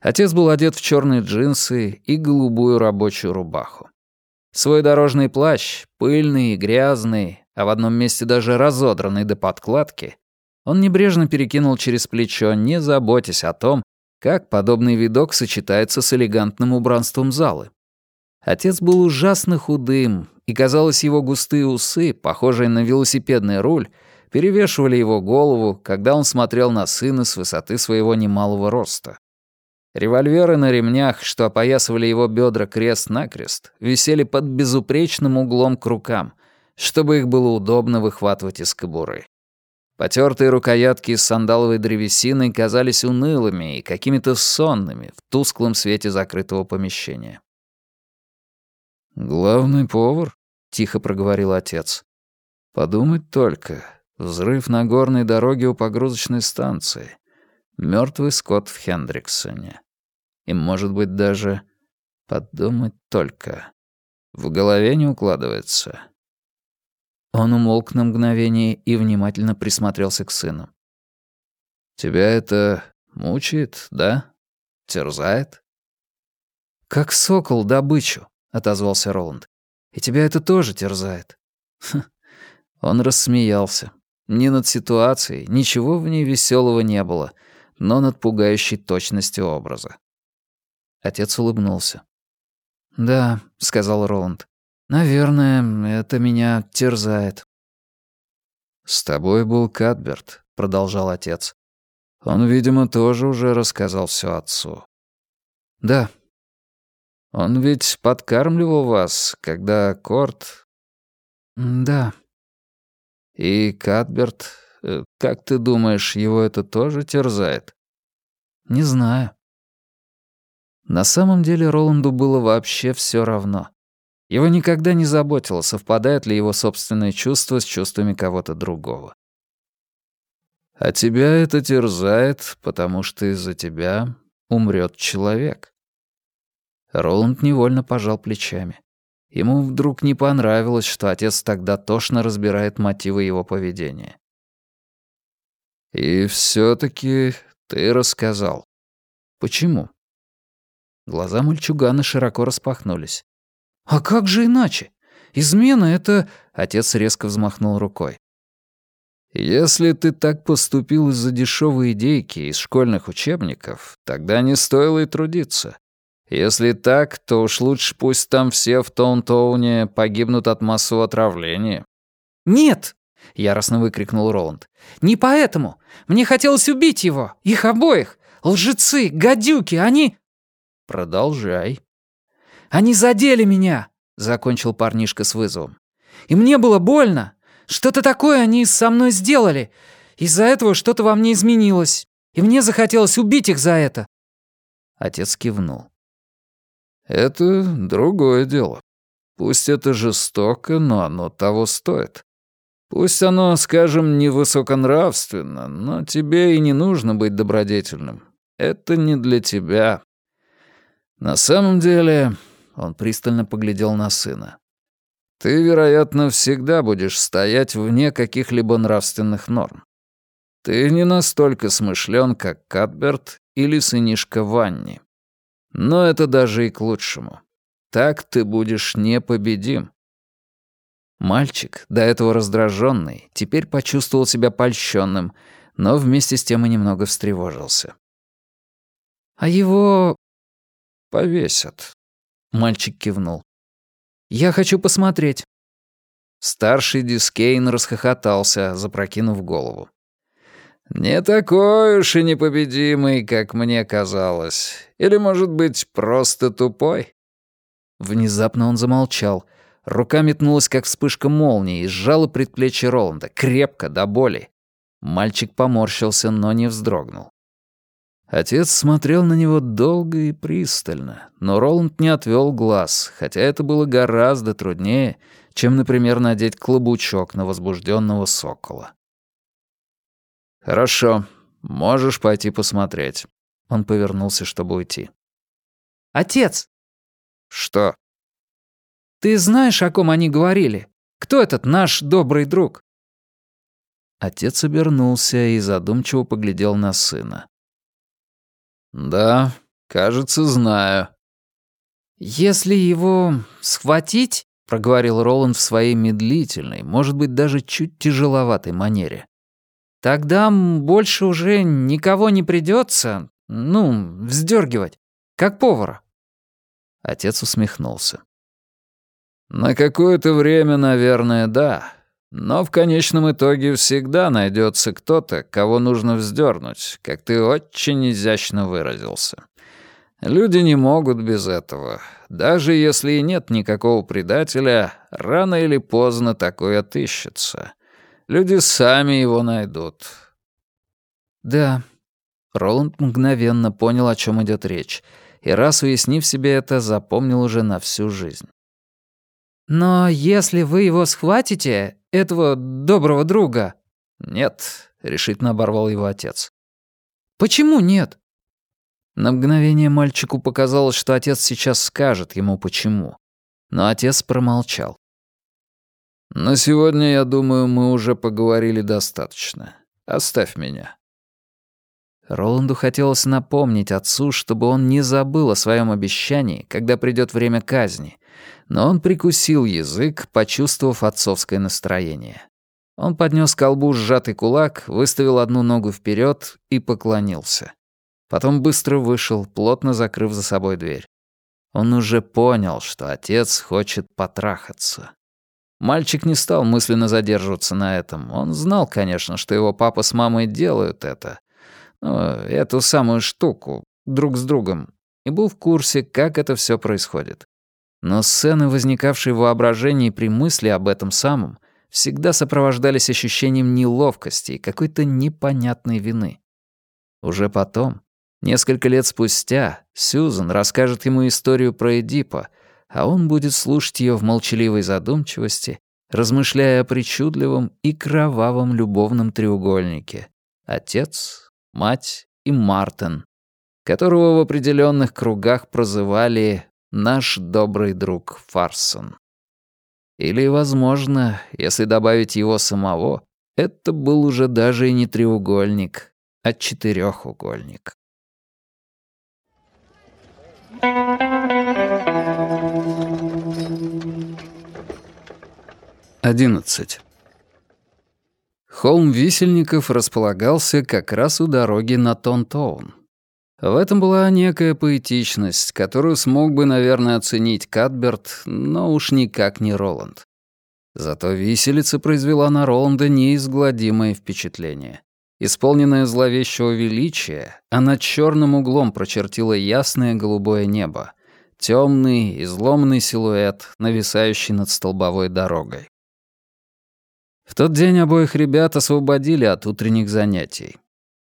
Отец был одет в черные джинсы и голубую рабочую рубаху. Свой дорожный плащ, пыльный и грязный, а в одном месте даже разодранный до подкладки, он небрежно перекинул через плечо, не заботясь о том, как подобный видок сочетается с элегантным убранством залы. Отец был ужасно худым, и, казалось, его густые усы, похожие на велосипедный руль, перевешивали его голову, когда он смотрел на сына с высоты своего немалого роста. Револьверы на ремнях, что опоясывали его бедра крест-накрест, висели под безупречным углом к рукам, чтобы их было удобно выхватывать из кобуры. Потертые рукоятки из сандаловой древесины казались унылыми и какими-то сонными в тусклом свете закрытого помещения. «Главный повар?» — тихо проговорил отец. «Подумать только. Взрыв на горной дороге у погрузочной станции. Мертвый скот в Хендриксоне. И, может быть, даже... Подумать только. В голове не укладывается. Он умолк на мгновение и внимательно присмотрелся к сыну. «Тебя это мучает, да? Терзает?» «Как сокол добычу», — отозвался Роланд. «И тебя это тоже терзает». Он рассмеялся. Ни над ситуацией, ничего в ней веселого не было, но над пугающей точностью образа. Отец улыбнулся. «Да», — сказал Роланд, — «наверное, это меня терзает». «С тобой был Кадберт», — продолжал отец. «Он, видимо, тоже уже рассказал все отцу». «Да». «Он ведь подкармливал вас, когда Корт...» «Да». «И Кадберт, как ты думаешь, его это тоже терзает?» «Не знаю». На самом деле Роланду было вообще все равно. Его никогда не заботило, совпадают ли его собственные чувства с чувствами кого-то другого. А тебя это терзает, потому что из-за тебя умрет человек. Роланд невольно пожал плечами. Ему вдруг не понравилось, что отец тогда тошно разбирает мотивы его поведения. «И все таки ты рассказал. Почему?» Глаза мальчугана широко распахнулись. «А как же иначе? Измена — это...» Отец резко взмахнул рукой. «Если ты так поступил из-за дешевой идейки из школьных учебников, тогда не стоило и трудиться. Если так, то уж лучше пусть там все в Тоунтоуне погибнут от массового отравления». «Нет!» — яростно выкрикнул Роланд. «Не поэтому! Мне хотелось убить его! Их обоих! Лжецы, гадюки, они...» «Продолжай». «Они задели меня», — закончил парнишка с вызовом. «И мне было больно. Что-то такое они со мной сделали. Из-за этого что-то во мне изменилось. И мне захотелось убить их за это». Отец кивнул. «Это другое дело. Пусть это жестоко, но оно того стоит. Пусть оно, скажем, не высоконравственно, но тебе и не нужно быть добродетельным. Это не для тебя. На самом деле, он пристально поглядел на сына. Ты, вероятно, всегда будешь стоять вне каких-либо нравственных норм. Ты не настолько смышлен, как Катберт или сынишка Ванни. Но это даже и к лучшему. Так ты будешь непобедим. Мальчик, до этого раздраженный, теперь почувствовал себя польщенным, но вместе с тем и немного встревожился. «А его «Повесят». Мальчик кивнул. «Я хочу посмотреть». Старший Дискейн расхохотался, запрокинув голову. «Не такой уж и непобедимый, как мне казалось. Или, может быть, просто тупой?» Внезапно он замолчал. Рука метнулась, как вспышка молнии, и сжала предплечье Роланда, крепко, до боли. Мальчик поморщился, но не вздрогнул. Отец смотрел на него долго и пристально, но Роланд не отвел глаз, хотя это было гораздо труднее, чем, например, надеть клобучок на возбужденного сокола. «Хорошо, можешь пойти посмотреть». Он повернулся, чтобы уйти. «Отец!» «Что?» «Ты знаешь, о ком они говорили? Кто этот наш добрый друг?» Отец обернулся и задумчиво поглядел на сына. «Да, Кажется, знаю». «Если его схватить», — проговорил Роланд в своей медлительной, может быть, даже чуть тяжеловатой манере, «тогда больше уже никого не придется, ну, вздергивать, как повара». Отец усмехнулся. «На какое-то время, наверное, да. Но в конечном итоге всегда найдется кто-то, кого нужно вздернуть, как ты очень изящно выразился. Люди не могут без этого. Даже если и нет никакого предателя, рано или поздно такой отыщется. Люди сами его найдут. Да. Роланд мгновенно понял, о чем идет речь, и раз уяснив себе это, запомнил уже на всю жизнь. «Но если вы его схватите, этого доброго друга...» «Нет», — решительно оборвал его отец. «Почему нет?» На мгновение мальчику показалось, что отец сейчас скажет ему почему. Но отец промолчал. «На сегодня, я думаю, мы уже поговорили достаточно. Оставь меня». Роланду хотелось напомнить отцу, чтобы он не забыл о своем обещании, когда придет время казни, но он прикусил язык, почувствовав отцовское настроение. Он поднес к колбу сжатый кулак, выставил одну ногу вперед и поклонился. Потом быстро вышел, плотно закрыв за собой дверь. Он уже понял, что отец хочет потрахаться. Мальчик не стал мысленно задерживаться на этом. Он знал, конечно, что его папа с мамой делают это. Ну, эту самую штуку, друг с другом. И был в курсе, как это все происходит. Но сцены, возникавшие в воображении при мысли об этом самом, всегда сопровождались ощущением неловкости и какой-то непонятной вины. Уже потом, Несколько лет спустя Сьюзан расскажет ему историю про Эдипа, а он будет слушать ее в молчаливой задумчивости, размышляя о причудливом и кровавом любовном треугольнике — отец, мать и Мартин, которого в определенных кругах прозывали «наш добрый друг Фарсон». Или, возможно, если добавить его самого, это был уже даже и не треугольник, а четырехугольник. 11. Холм Висельников располагался как раз у дороги на Тонтоун. В этом была некая поэтичность, которую смог бы, наверное, оценить Кадберт, но уж никак не Роланд. Зато виселица произвела на Роланда неизгладимое впечатление. Исполненная зловещего величия, она черным углом прочертила ясное голубое небо, темный, изломанный силуэт, нависающий над столбовой дорогой. В тот день обоих ребят освободили от утренних занятий.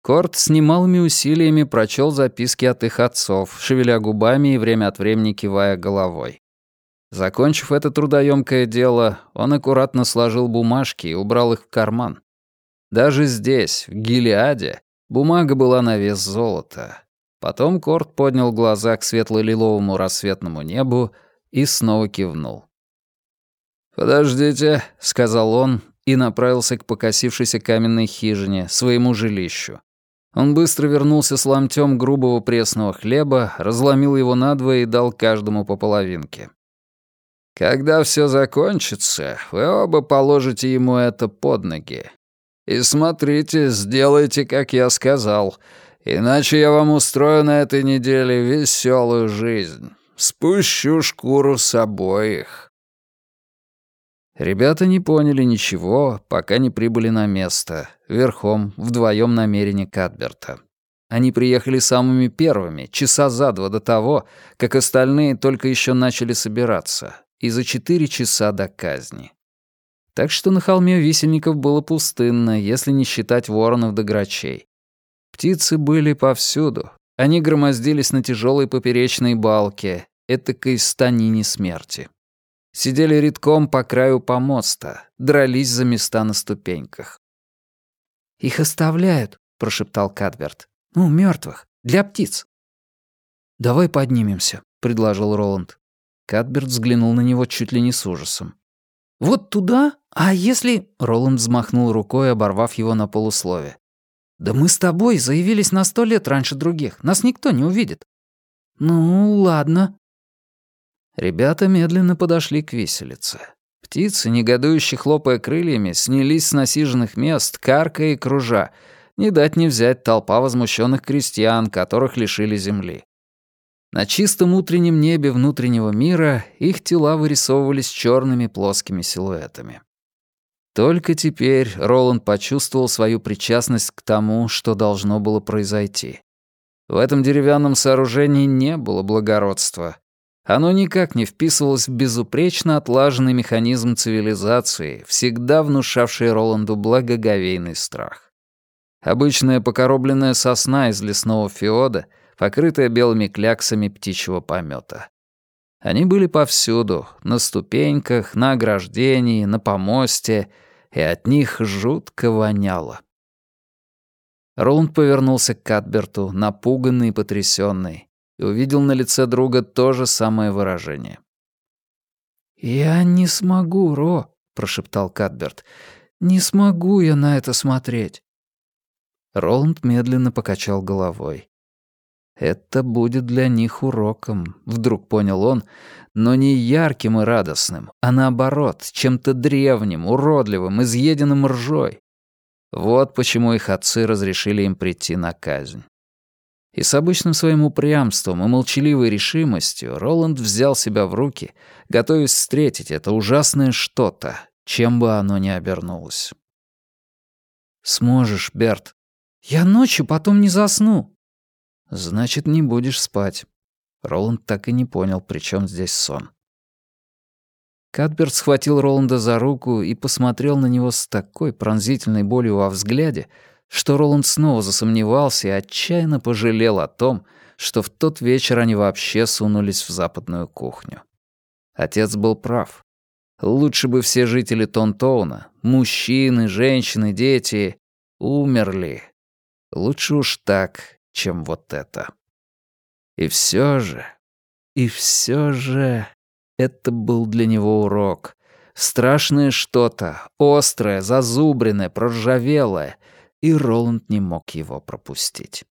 Корт с немалыми усилиями прочел записки от их отцов, шевеля губами и время от времени кивая головой. Закончив это трудоемкое дело, он аккуратно сложил бумажки и убрал их в карман. Даже здесь, в Гилеаде, бумага была на вес золота. Потом Корт поднял глаза к светло-лиловому рассветному небу и снова кивнул. «Подождите», — сказал он и направился к покосившейся каменной хижине, своему жилищу. Он быстро вернулся с ломтем грубого пресного хлеба, разломил его надвое и дал каждому по половинке. «Когда все закончится, вы оба положите ему это под ноги. И смотрите, сделайте, как я сказал, иначе я вам устрою на этой неделе веселую жизнь. Спущу шкуру с обоих». Ребята не поняли ничего, пока не прибыли на место, верхом, вдвоем намерение Кадберта. Они приехали самыми первыми, часа за два до того, как остальные только еще начали собираться, и за четыре часа до казни. Так что на холме висельников было пустынно, если не считать воронов да грачей. Птицы были повсюду. Они громоздились на тяжелой поперечной балке, этакой станине смерти. Сидели редком по краю помоста, дрались за места на ступеньках. «Их оставляют», — прошептал Кадберт. «Ну, мертвых, для птиц». «Давай поднимемся», — предложил Роланд. Кадберт взглянул на него чуть ли не с ужасом. «Вот туда? А если...» Роланд взмахнул рукой, оборвав его на полуслове. «Да мы с тобой заявились на сто лет раньше других. Нас никто не увидит». «Ну, ладно». Ребята медленно подошли к виселице. Птицы, негодующе хлопая крыльями, снялись с насиженных мест, каркая и кружа. Не дать не взять толпа возмущенных крестьян, которых лишили земли. На чистом утреннем небе внутреннего мира их тела вырисовывались черными плоскими силуэтами. Только теперь Роланд почувствовал свою причастность к тому, что должно было произойти. В этом деревянном сооружении не было благородства. Оно никак не вписывалось в безупречно отлаженный механизм цивилизации, всегда внушавший Роланду благоговейный страх. Обычная покоробленная сосна из лесного феода — покрытая белыми кляксами птичьего помета. Они были повсюду, на ступеньках, на ограждении, на помосте, и от них жутко воняло. Роланд повернулся к Катберту, напуганный и потрясённый, и увидел на лице друга то же самое выражение. «Я не смогу, Ро», — прошептал Катберт. «Не смогу я на это смотреть». Роланд медленно покачал головой. Это будет для них уроком, вдруг понял он, но не ярким и радостным, а наоборот, чем-то древним, уродливым, изъеденным ржой. Вот почему их отцы разрешили им прийти на казнь. И с обычным своим упрямством и молчаливой решимостью Роланд взял себя в руки, готовясь встретить это ужасное что-то, чем бы оно ни обернулось. «Сможешь, Берт. Я ночью потом не засну», «Значит, не будешь спать». Роланд так и не понял, при чем здесь сон. Кадберт схватил Роланда за руку и посмотрел на него с такой пронзительной болью во взгляде, что Роланд снова засомневался и отчаянно пожалел о том, что в тот вечер они вообще сунулись в западную кухню. Отец был прав. Лучше бы все жители Тонтоуна, мужчины, женщины, дети, умерли. Лучше уж так, чем вот это. И все же, и все же, это был для него урок. Страшное что-то, острое, зазубренное, проржавелое, и Роланд не мог его пропустить.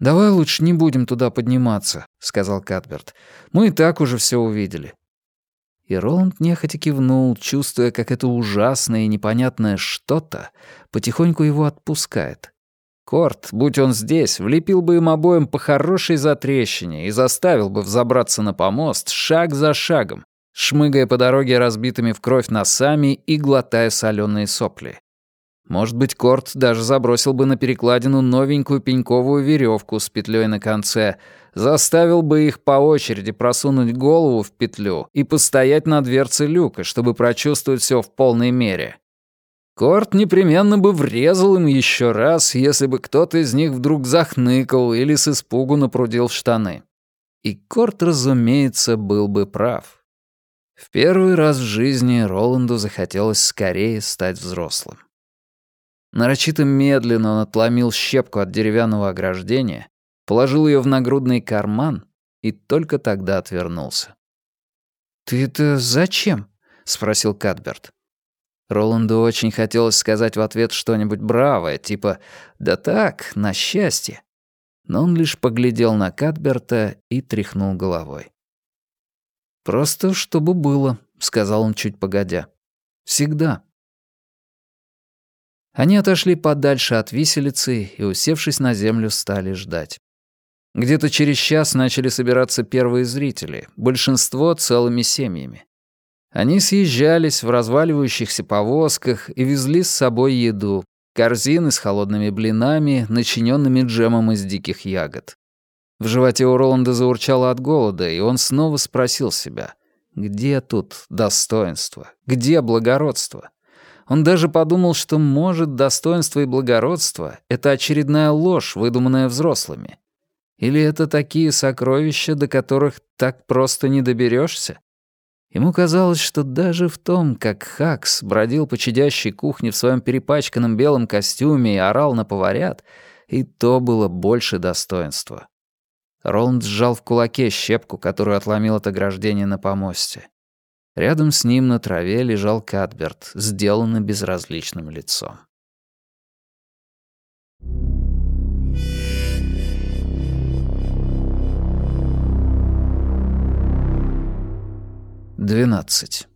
«Давай лучше не будем туда подниматься», — сказал Катберт. «Мы и так уже все увидели». И Роланд нехотя кивнул, чувствуя, как это ужасное и непонятное что-то потихоньку его отпускает, Корт, будь он здесь, влепил бы им обоим по хорошей затрещине и заставил бы взобраться на помост шаг за шагом, шмыгая по дороге разбитыми в кровь носами и глотая соленые сопли. Может быть, Корт даже забросил бы на перекладину новенькую пеньковую веревку с петлей на конце, заставил бы их по очереди просунуть голову в петлю и постоять на дверце люка, чтобы прочувствовать все в полной мере. Корт непременно бы врезал им еще раз, если бы кто-то из них вдруг захныкал или с испугу напрудил в штаны. И Корт, разумеется, был бы прав. В первый раз в жизни Роланду захотелось скорее стать взрослым. Нарочито медленно он отломил щепку от деревянного ограждения, положил ее в нагрудный карман и только тогда отвернулся. «Ты это зачем?» — спросил Кадберт. Роланду очень хотелось сказать в ответ что-нибудь бравое, типа «да так, на счастье». Но он лишь поглядел на Кадберта и тряхнул головой. «Просто чтобы было», — сказал он чуть погодя. «Всегда». Они отошли подальше от виселицы и, усевшись на землю, стали ждать. Где-то через час начали собираться первые зрители, большинство целыми семьями. Они съезжались в разваливающихся повозках и везли с собой еду, корзины с холодными блинами, начиненными джемом из диких ягод. В животе у Роланда заурчало от голода, и он снова спросил себя, где тут достоинство, где благородство? Он даже подумал, что, может, достоинство и благородство — это очередная ложь, выдуманная взрослыми. Или это такие сокровища, до которых так просто не доберешься? Ему казалось, что даже в том, как Хакс бродил по чадящей кухне в своем перепачканном белом костюме и орал на поварят, и то было больше достоинства. Роланд сжал в кулаке щепку, которую отломил от ограждения на помосте. Рядом с ним на траве лежал Кадберт, сделанный безразличным лицом. Двенадцать.